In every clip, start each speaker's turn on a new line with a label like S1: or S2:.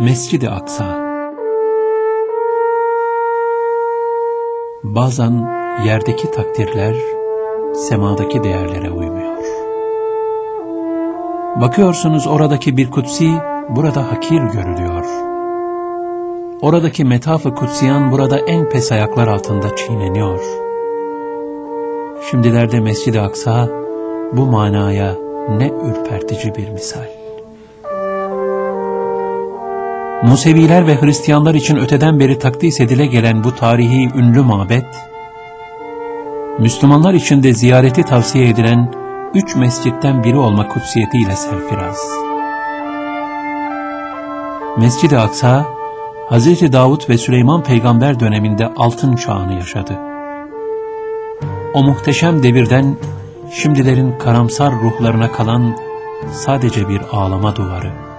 S1: Mescid-i Aksa Bazen yerdeki takdirler semadaki değerlere uymuyor. Bakıyorsunuz oradaki bir kutsi burada hakir görülüyor. Oradaki metafı kutsiyan burada en pes ayaklar altında çiğneniyor. Şimdilerde Mescid-i Aksa bu manaya ne ürpertici bir misal. Museviler ve Hristiyanlar için öteden beri takdis edile gelen bu tarihi ünlü mabet, Müslümanlar için de ziyareti tavsiye edilen üç mescitten biri olma kutsiyetiyle serfiraz. Mescid-i Aksa, Hz. Davut ve Süleyman peygamber döneminde altın çağını yaşadı. O muhteşem devirden şimdilerin karamsar ruhlarına kalan sadece bir ağlama duvarı.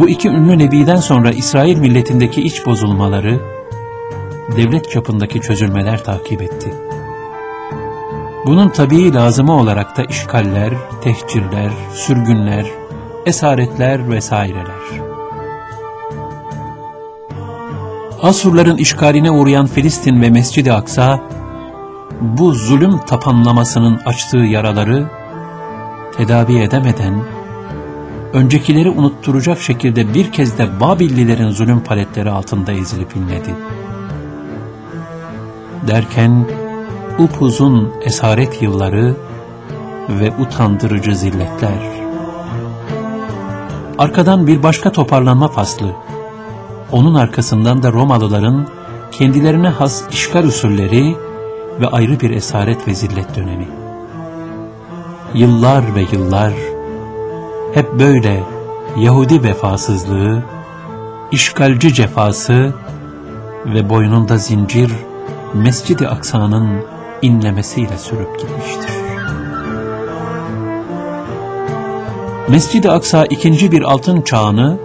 S1: Bu iki ünlü nebiden sonra İsrail milletindeki iç bozulmaları, devlet çapındaki çözülmeler takip etti. Bunun tabii lazımı olarak da işgaller, tehcirler, sürgünler, esaretler vesaireler. Asurların işgaline uğrayan Filistin ve Mescid-i Aksa, bu zulüm tapanlamasının açtığı yaraları tedavi edemeden, öncekileri unutturacak şekilde bir kez de Babillilerin zulüm paletleri altında ezilip inledi. Derken upuzun esaret yılları ve utandırıcı zilletler. Arkadan bir başka toparlanma faslı. Onun arkasından da Romalıların kendilerine has işgal usulleri ve ayrı bir esaret ve zillet dönemi. Yıllar ve yıllar hep böyle Yahudi vefasızlığı, işgalci cefası ve boynunda zincir Mescid-i Aksa'nın inlemesiyle sürüp gitmiştir. Mescid-i Aksa ikinci bir altın çağını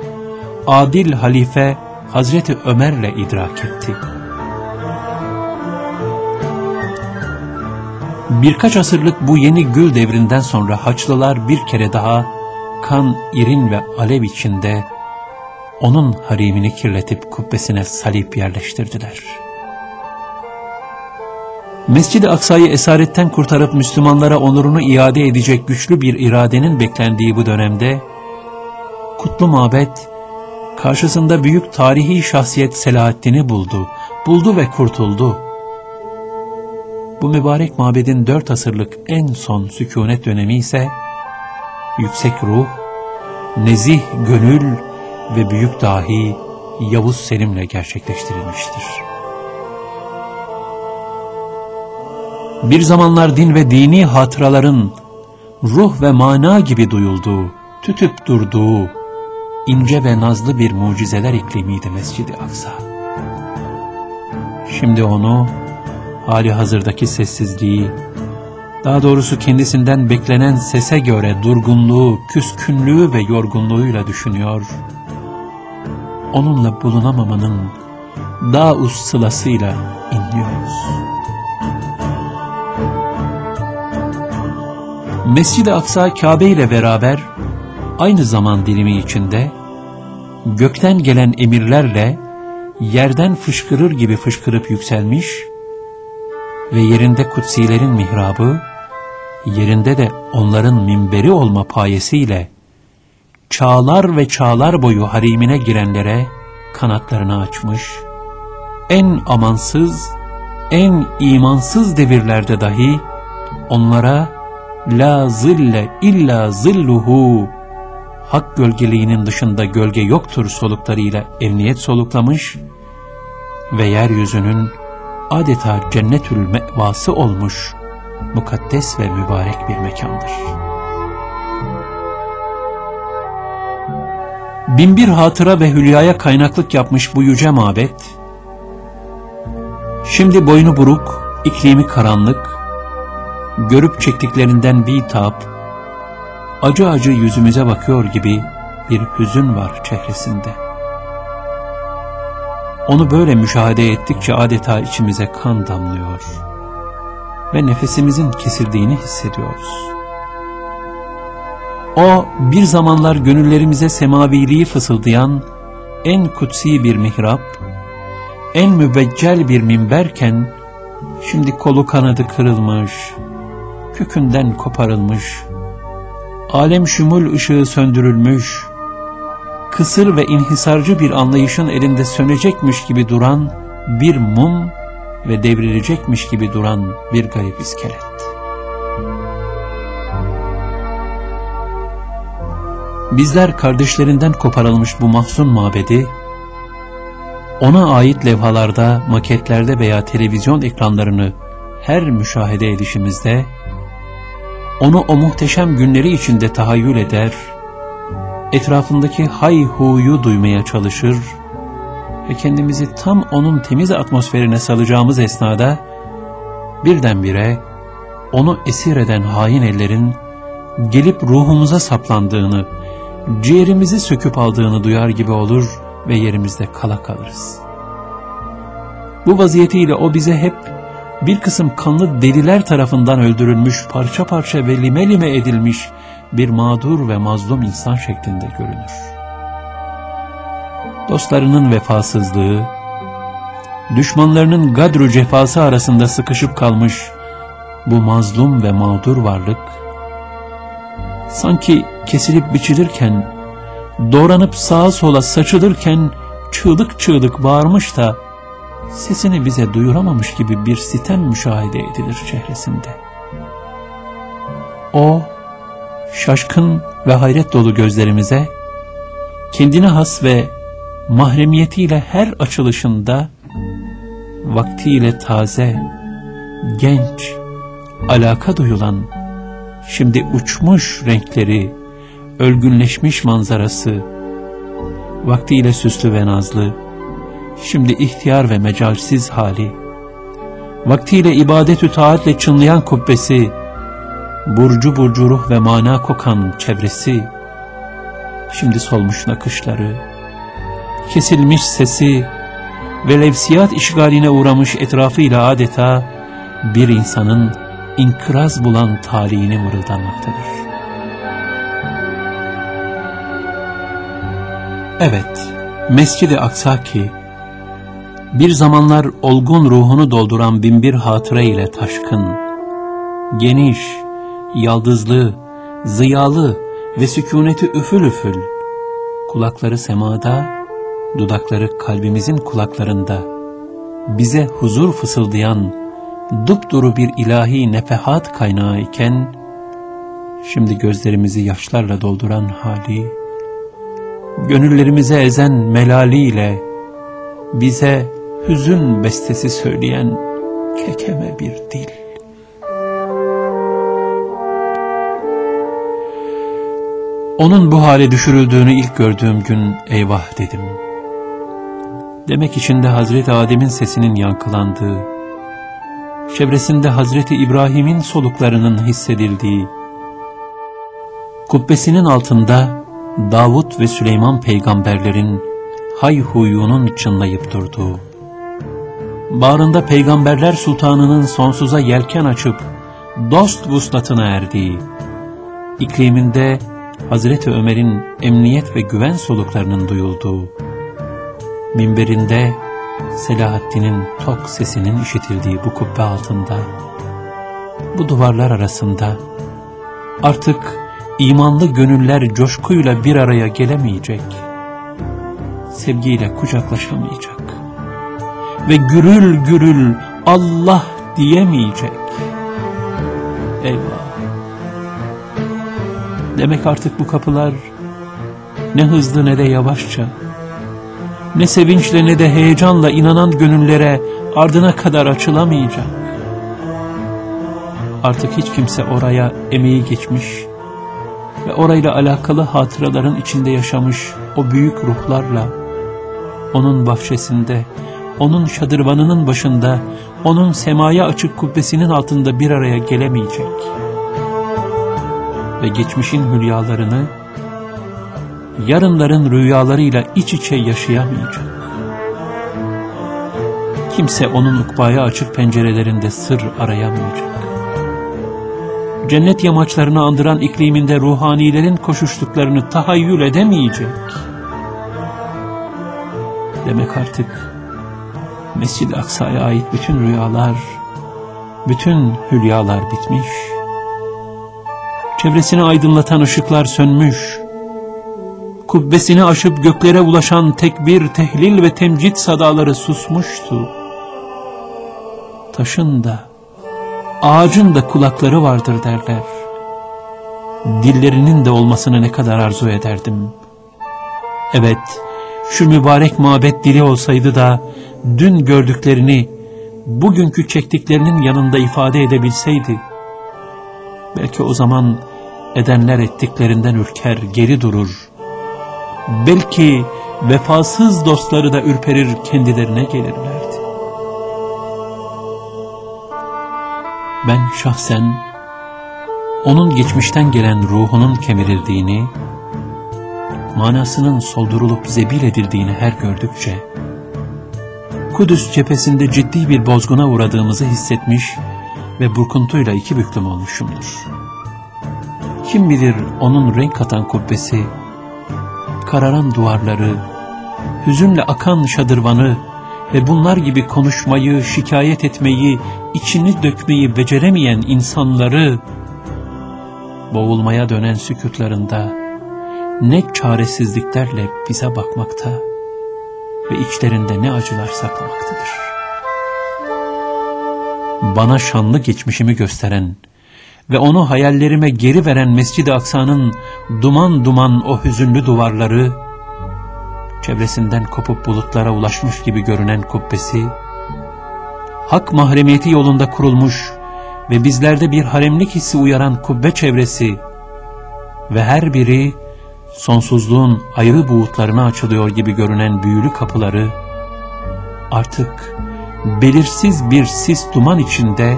S1: adil halife Hazreti Ömer'le idrak etti. Birkaç asırlık bu yeni gül devrinden sonra Haçlılar bir kere daha kan, irin ve alev içinde onun harimini kirletip kubbesine salip yerleştirdiler. Mescid-i Aksa'yı esaretten kurtarıp Müslümanlara onurunu iade edecek güçlü bir iradenin beklendiği bu dönemde, kutlu mabet, karşısında büyük tarihi şahsiyet Selahaddin'i buldu, buldu ve kurtuldu. Bu mübarek mabedin dört asırlık en son sükunet dönemi ise, yüksek ruh, nezih gönül ve büyük dahi Yavuz Selim'le gerçekleştirilmiştir. Bir zamanlar din ve dini hatıraların ruh ve mana gibi duyulduğu, tütüp durduğu, ince ve nazlı bir mucizeler iklimiydi Mescid-i Aksa. Şimdi onu, hali hazırdaki sessizliği, daha doğrusu kendisinden beklenen sese göre durgunluğu, küskünlüğü ve yorgunluğuyla düşünüyor. Onunla bulunamamanın daha ustılasıyla inliyoruz. Mescid-i Aksa Kabe ile beraber aynı zaman dilimi içinde gökten gelen emirlerle yerden fışkırır gibi fışkırıp yükselmiş ve yerinde kutsilerin mihrabı, yerinde de onların minberi olma payesiyle çağlar ve çağlar boyu harimine girenlere kanatlarını açmış, en amansız, en imansız devirlerde dahi onlara la zille illa zilluhu hak gölgeliğinin dışında gölge yoktur soluklarıyla emniyet soluklamış ve yeryüzünün adeta cennetül mevası olmuş mukaddes ve mübarek bir mekandır. Binbir hatıra ve hülyaya kaynaklık yapmış bu yüce mabet, şimdi boynu buruk, iklimi karanlık, görüp çektiklerinden bir tap, acı acı yüzümüze bakıyor gibi bir hüzün var çehresinde. Onu böyle müşahede ettikçe adeta içimize kan damlıyor ve nefesimizin kesildiğini hissediyoruz. O bir zamanlar gönüllerimize semaviliği fısıldayan en kutsi bir mihrap, en mübeccel bir minberken, şimdi kolu kanadı kırılmış, kökünden koparılmış, alem şumul ışığı söndürülmüş, kısır ve inhisarcı bir anlayışın elinde sönecekmiş gibi duran bir mum ve devrilecekmiş gibi duran bir garip iskelet. Bizler kardeşlerinden koparılmış bu mahzun mabedi, ona ait levhalarda, maketlerde veya televizyon ekranlarını her müşahede edişimizde, onu o muhteşem günleri içinde tahayyül eder, etrafındaki hay-huyu duymaya çalışır ve kendimizi tam onun temiz atmosferine salacağımız esnada, birdenbire onu esir eden hain ellerin gelip ruhumuza saplandığını, ciğerimizi söküp aldığını duyar gibi olur ve yerimizde kala kalırız. Bu vaziyetiyle o bize hep bir kısım kanlı deliler tarafından öldürülmüş, parça parça ve lime lime edilmiş bir mağdur ve mazlum insan şeklinde görünür. Dostlarının vefasızlığı, düşmanlarının gadru cefası arasında sıkışıp kalmış bu mazlum ve mağdur varlık, sanki kesilip biçilirken, doğranıp sağa sola saçılırken çığlık çığlık bağırmış da sesini bize duyuramamış gibi bir sitem müşahede edilir çehresinde. O, şaşkın ve hayret dolu gözlerimize, kendine has ve mahremiyetiyle her açılışında, vaktiyle taze, genç, alaka duyulan, şimdi uçmuş renkleri, ölgünleşmiş manzarası, vaktiyle süslü ve nazlı, şimdi ihtiyar ve mecalsiz hali, vaktiyle ibadetü taatle çınlayan kubbesi, burcu burcu ruh ve mana kokan çevresi, şimdi solmuş nakışları, kesilmiş sesi ve levsiyat işgaline uğramış etrafıyla adeta bir insanın inkıraz bulan talihini mırıldanmaktadır. Evet, Mescid-i Aksa ki, bir zamanlar olgun ruhunu dolduran binbir hatıra ile taşkın, geniş, yaldızlı, ziyalı ve sükuneti üfül üfül, kulakları semada, dudakları kalbimizin kulaklarında, bize huzur fısıldayan, dupduru bir ilahi nefehat kaynağı iken, şimdi gözlerimizi yaşlarla dolduran hali, gönüllerimize ezen melaliyle, bize hüzün bestesi söyleyen kekeme bir dil. Onun bu hale düşürüldüğünü ilk gördüğüm gün eyvah dedim. Demek içinde Hazreti Adem'in sesinin yankılandığı, çevresinde Hazreti İbrahim'in soluklarının hissedildiği, kubbesinin altında Davut ve Süleyman peygamberlerin hayhuyunun çınlayıp durduğu, bağrında peygamberler sultanının sonsuza yelken açıp dost vuslatına erdiği, ikliminde Hazreti Ömer'in emniyet ve güven soluklarının duyulduğu, minberinde Selahaddin'in tok sesinin işitildiği bu kubbe altında, bu duvarlar arasında artık imanlı gönüller coşkuyla bir araya gelemeyecek, sevgiyle kucaklaşamayacak ve gürül gürül Allah diyemeyecek. Eyvah! Demek artık bu kapılar ne hızlı ne de yavaşça, ne sevinçle ne de heyecanla inanan gönüllere ardına kadar açılamayacak. Artık hiç kimse oraya emeği geçmiş ve orayla alakalı hatıraların içinde yaşamış o büyük ruhlarla, onun bahçesinde, onun şadırvanının başında, onun semaya açık kubbesinin altında bir araya gelemeyecek.'' ve geçmişin hülyalarını, yarınların rüyalarıyla iç içe yaşayamayacak. Kimse onun ukbaya açık pencerelerinde sır arayamayacak. cennet yamaçlarını andıran ikliminde ruhanilerin koşuştuklarını tahayyül edemeyecek. Demek artık Mescid-i Aksa'ya ait bütün rüyalar, bütün hülyalar bitmiş. Çevresini aydınlatan ışıklar sönmüş. Kubbesini aşıp göklere ulaşan tekbir, tehlil ve temcit sadaları susmuştu. Taşın da, ağacın da kulakları vardır derler. Dillerinin de olmasını ne kadar arzu ederdim. Evet, şu mübarek mabet dili olsaydı da dün gördüklerini bugünkü çektiklerinin yanında ifade edebilseydi, belki o zaman edenler ettiklerinden ürker, geri durur. Belki vefasız dostları da ürperir, kendilerine gelirlerdi. Ben şahsen onun geçmişten gelen ruhunun kemirildiğini, manasının soldurulup zebil edildiğini her gördükçe, Kudüs cephesinde ciddi bir bozguna uğradığımızı hissetmiş ve burkuntuyla iki büklüm olmuşumdur. Kim bilir onun renk katan kubbesi, kararan duvarları, hüzünle akan şadırvanı ve bunlar gibi konuşmayı, şikayet etmeyi, içini dökmeyi beceremeyen insanları, boğulmaya dönen sükutlarında ne çaresizliklerle bize bakmakta, ve içlerinde ne acılar saklamaktadır. Bana şanlı geçmişimi gösteren ve onu hayallerime geri veren Mescid-i Aksa'nın duman duman o hüzünlü duvarları, çevresinden kopup bulutlara ulaşmış gibi görünen kubbesi, hak mahremiyeti yolunda kurulmuş ve bizlerde bir haremlik hissi uyaran kubbe çevresi ve her biri sonsuzluğun ayrı buğutlarına açılıyor gibi görünen büyülü kapıları, artık belirsiz bir sis duman içinde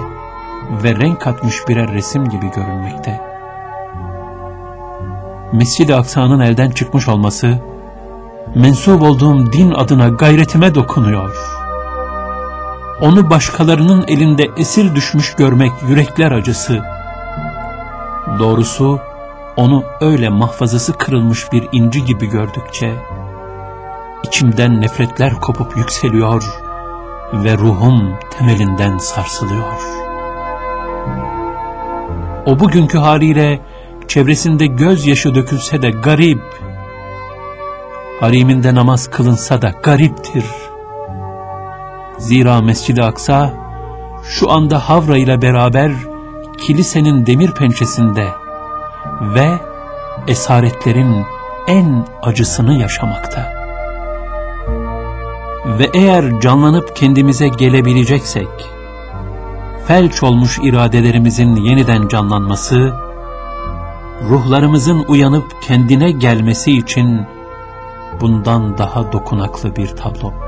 S1: ve renk katmış birer resim gibi görünmekte. Mescid-i Aksa'nın elden çıkmış olması, mensup olduğum din adına gayretime dokunuyor. Onu başkalarının elinde esir düşmüş görmek yürekler acısı. Doğrusu, onu öyle mahfazası kırılmış bir inci gibi gördükçe, içimden nefretler kopup yükseliyor ve ruhum temelinden sarsılıyor. O bugünkü haliyle çevresinde gözyaşı dökülse de garip, hariminde namaz kılınsa da gariptir. Zira Mescid-i Aksa şu anda Havra ile beraber kilisenin demir pençesinde ve esaretlerin en acısını yaşamakta. Ve eğer canlanıp kendimize gelebileceksek, felç olmuş iradelerimizin yeniden canlanması, ruhlarımızın uyanıp kendine gelmesi için bundan daha dokunaklı bir tablo.